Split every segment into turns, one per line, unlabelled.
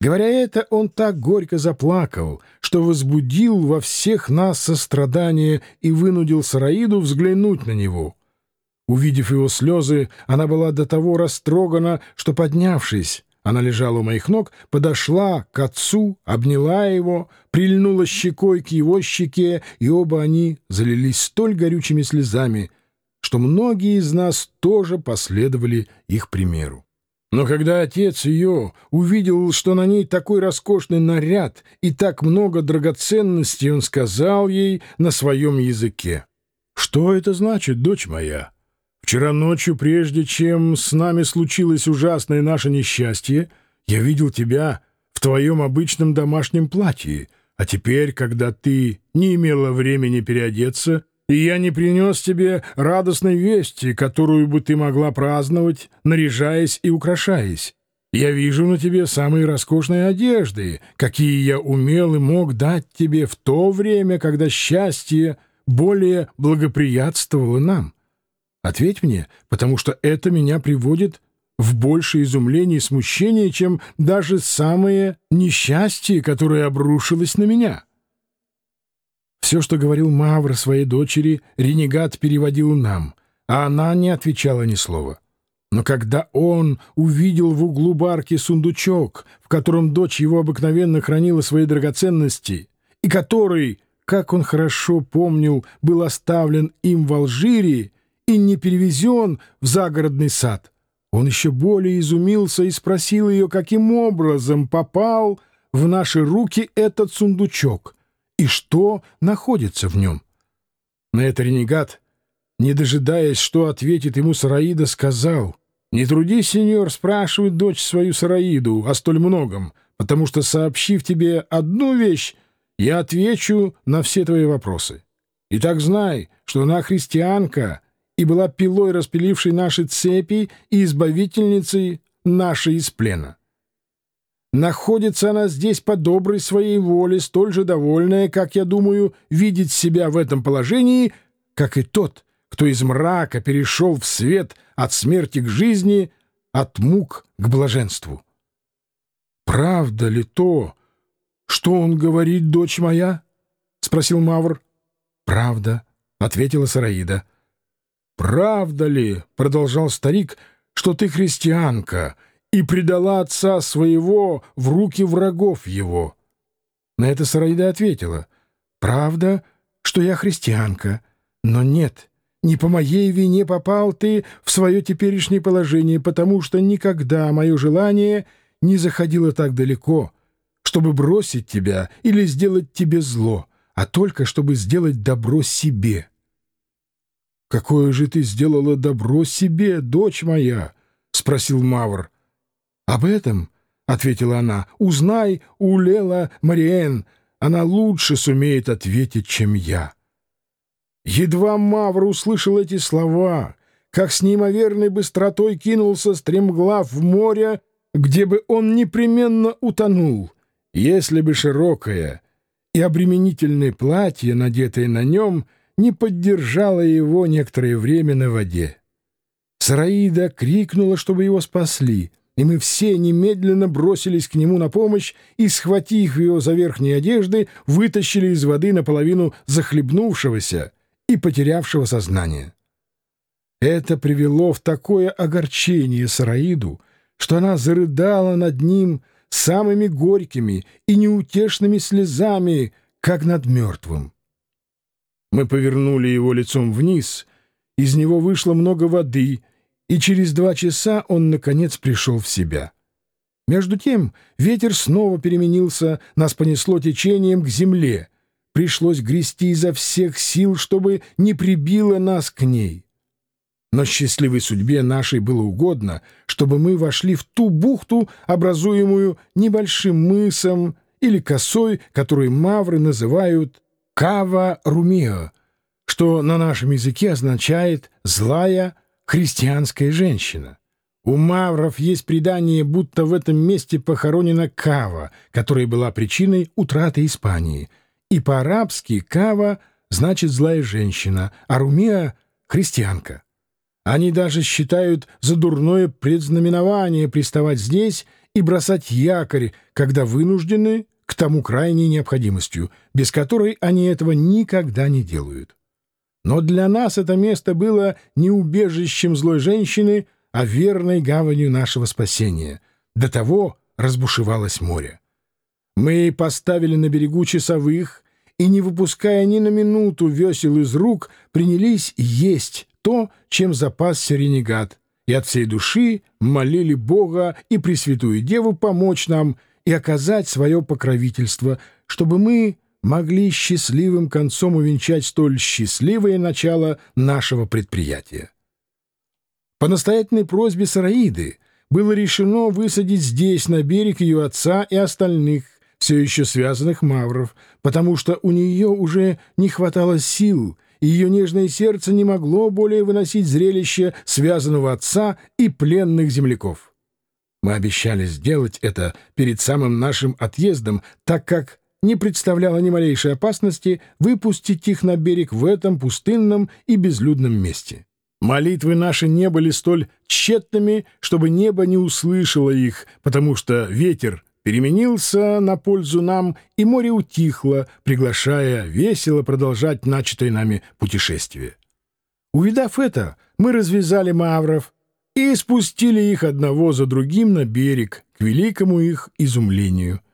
Говоря это, он так горько заплакал, что возбудил во всех нас сострадание и вынудил Сараиду взглянуть на него. Увидев его слезы, она была до того растрогана, что, поднявшись, она лежала у моих ног, подошла к отцу, обняла его, прильнула щекой к его щеке, и оба они залились столь горючими слезами, что многие из нас тоже последовали их примеру. Но когда отец ее увидел, что на ней такой роскошный наряд и так много драгоценностей, он сказал ей на своем языке. «Что это значит, дочь моя? Вчера ночью, прежде чем с нами случилось ужасное наше несчастье, я видел тебя в твоем обычном домашнем платье, а теперь, когда ты не имела времени переодеться, и я не принес тебе радостной вести, которую бы ты могла праздновать, наряжаясь и украшаясь. Я вижу на тебе самые роскошные одежды, какие я умел и мог дать тебе в то время, когда счастье более благоприятствовало нам. Ответь мне, потому что это меня приводит в большее изумление и смущение, чем даже самое несчастье, которое обрушилось на меня». Все, что говорил Мавр своей дочери, ренегат переводил нам, а она не отвечала ни слова. Но когда он увидел в углу барки сундучок, в котором дочь его обыкновенно хранила свои драгоценности, и который, как он хорошо помнил, был оставлен им в Алжире и не перевезен в загородный сад, он еще более изумился и спросил ее, каким образом попал в наши руки этот сундучок — и что находится в нем. На это ренегат, не дожидаясь, что ответит ему Сараида, сказал, «Не трудись, сеньор, спрашивать дочь свою Сараиду о столь многом, потому что, сообщив тебе одну вещь, я отвечу на все твои вопросы. Итак, знай, что она христианка и была пилой, распилившей наши цепи и избавительницей нашей из плена. Находится она здесь по доброй своей воле, столь же довольная, как, я думаю, видеть себя в этом положении, как и тот, кто из мрака перешел в свет от смерти к жизни, от мук к блаженству. «Правда ли то, что он говорит, дочь моя?» — спросил Мавр. «Правда», — ответила Сараида. «Правда ли, — продолжал старик, — что ты христианка?» И предала отца своего в руки врагов его. На это Сараида ответила, «Правда, что я христианка, но нет, не по моей вине попал ты в свое теперешнее положение, потому что никогда мое желание не заходило так далеко, чтобы бросить тебя или сделать тебе зло, а только чтобы сделать добро себе». «Какое же ты сделала добро себе, дочь моя?» — спросил Мавр. «Об этом, — ответила она, — узнай у Лела Мариэн, она лучше сумеет ответить, чем я». Едва Мавр услышал эти слова, как с неимоверной быстротой кинулся стремглав в море, где бы он непременно утонул, если бы широкое и обременительное платье, надетое на нем, не поддержало его некоторое время на воде. Сараида крикнула, чтобы его спасли — и мы все немедленно бросились к нему на помощь и, схватив его за верхние одежды, вытащили из воды наполовину захлебнувшегося и потерявшего сознание. Это привело в такое огорчение Сараиду, что она зарыдала над ним самыми горькими и неутешными слезами, как над мертвым. Мы повернули его лицом вниз, из него вышло много воды — и через два часа он, наконец, пришел в себя. Между тем ветер снова переменился, нас понесло течением к земле. Пришлось грести изо всех сил, чтобы не прибило нас к ней. Но счастливой судьбе нашей было угодно, чтобы мы вошли в ту бухту, образуемую небольшим мысом или косой, которую мавры называют «кава-румио», что на нашем языке означает «злая христианская женщина. У мавров есть предание, будто в этом месте похоронена Кава, которая была причиной утраты Испании. И по-арабски Кава значит «злая женщина», а Румия — «христианка». Они даже считают за дурное предзнаменование приставать здесь и бросать якорь, когда вынуждены к тому крайней необходимостью, без которой они этого никогда не делают. Но для нас это место было не убежищем злой женщины, а верной гаванью нашего спасения. До того разбушевалось море. Мы поставили на берегу часовых и, не выпуская ни на минуту весел из рук, принялись есть то, чем запасся ренегат, и от всей души молили Бога и Пресвятую Деву помочь нам и оказать свое покровительство, чтобы мы могли счастливым концом увенчать столь счастливое начало нашего предприятия. По настоятельной просьбе Сараиды было решено высадить здесь, на берег ее отца и остальных, все еще связанных мавров, потому что у нее уже не хватало сил, и ее нежное сердце не могло более выносить зрелище связанного отца и пленных земляков. Мы обещали сделать это перед самым нашим отъездом, так как не представляло ни малейшей опасности выпустить их на берег в этом пустынном и безлюдном месте. Молитвы наши не были столь тщетными, чтобы небо не услышало их, потому что ветер переменился на пользу нам, и море утихло, приглашая весело продолжать начатое нами путешествие. Увидав это, мы развязали мавров и спустили их одного за другим на берег, к великому их изумлению —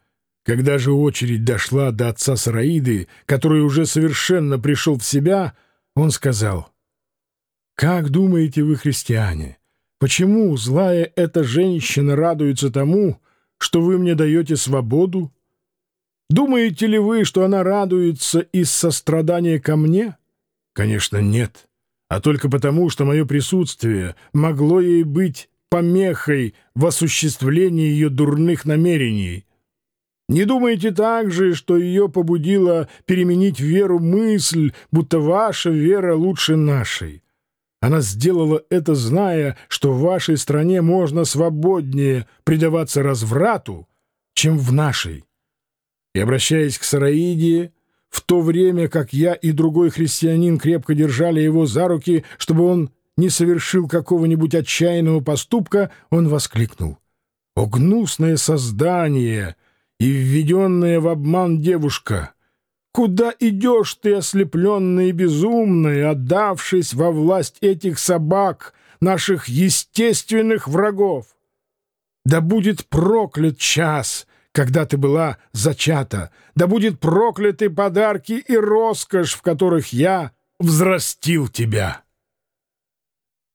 когда же очередь дошла до отца Сараиды, который уже совершенно пришел в себя, он сказал, «Как думаете вы, христиане, почему злая эта женщина радуется тому, что вы мне даете свободу? Думаете ли вы, что она радуется из сострадания ко мне? Конечно, нет, а только потому, что мое присутствие могло ей быть помехой в осуществлении ее дурных намерений». Не думайте также, что ее побудила переменить веру мысль, будто ваша вера лучше нашей. Она сделала это, зная, что в вашей стране можно свободнее предаваться разврату, чем в нашей. И, обращаясь к Сараиде, в то время как я и другой христианин крепко держали его за руки, чтобы он не совершил какого-нибудь отчаянного поступка, он воскликнул. «О, гнусное создание!» И введенная в обман девушка. Куда идешь ты, ослепленная и безумная, отдавшись во власть этих собак, наших естественных врагов? Да будет проклят час, когда ты была зачата, да будет прокляты подарки и роскошь, в которых я взрастил тебя.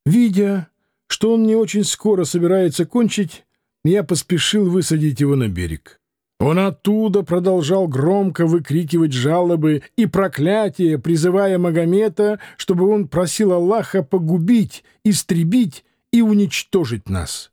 Видя, что он не очень скоро собирается кончить, я поспешил высадить его на берег. Он оттуда продолжал громко выкрикивать жалобы и проклятия, призывая Магомета, чтобы он просил Аллаха погубить, истребить и уничтожить нас.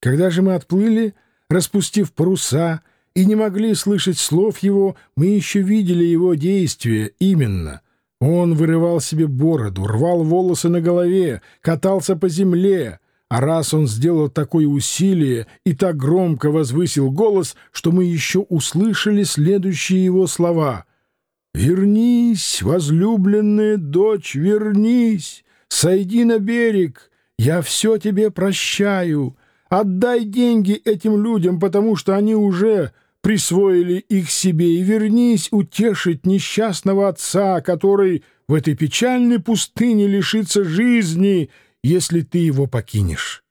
Когда же мы отплыли, распустив паруса, и не могли слышать слов его, мы еще видели его действия именно. Он вырывал себе бороду, рвал волосы на голове, катался по земле — а раз он сделал такое усилие и так громко возвысил голос, что мы еще услышали следующие его слова. «Вернись, возлюбленная дочь, вернись! Сойди на берег! Я все тебе прощаю! Отдай деньги этим людям, потому что они уже присвоили их себе, и вернись утешить несчастного отца, который в этой печальной пустыне лишится жизни» если ты его покинешь.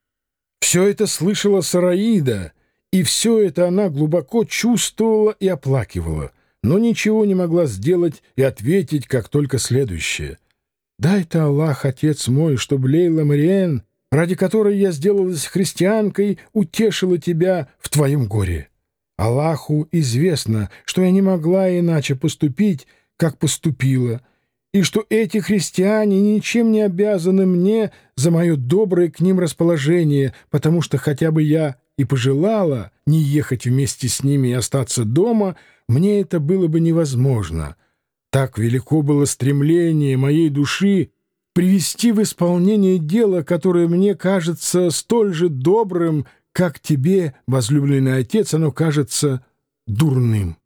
Все это слышала Сараида, и все это она глубоко чувствовала и оплакивала, но ничего не могла сделать и ответить, как только следующее. «Дай-то Аллах, Отец мой, чтобы Лейла Мариен, ради которой я сделалась христианкой, утешила тебя в твоем горе. Аллаху известно, что я не могла иначе поступить, как поступила» и что эти христиане ничем не обязаны мне за мое доброе к ним расположение, потому что хотя бы я и пожелала не ехать вместе с ними и остаться дома, мне это было бы невозможно. Так велико было стремление моей души привести в исполнение дело, которое мне кажется столь же добрым, как тебе, возлюбленный отец, оно кажется дурным.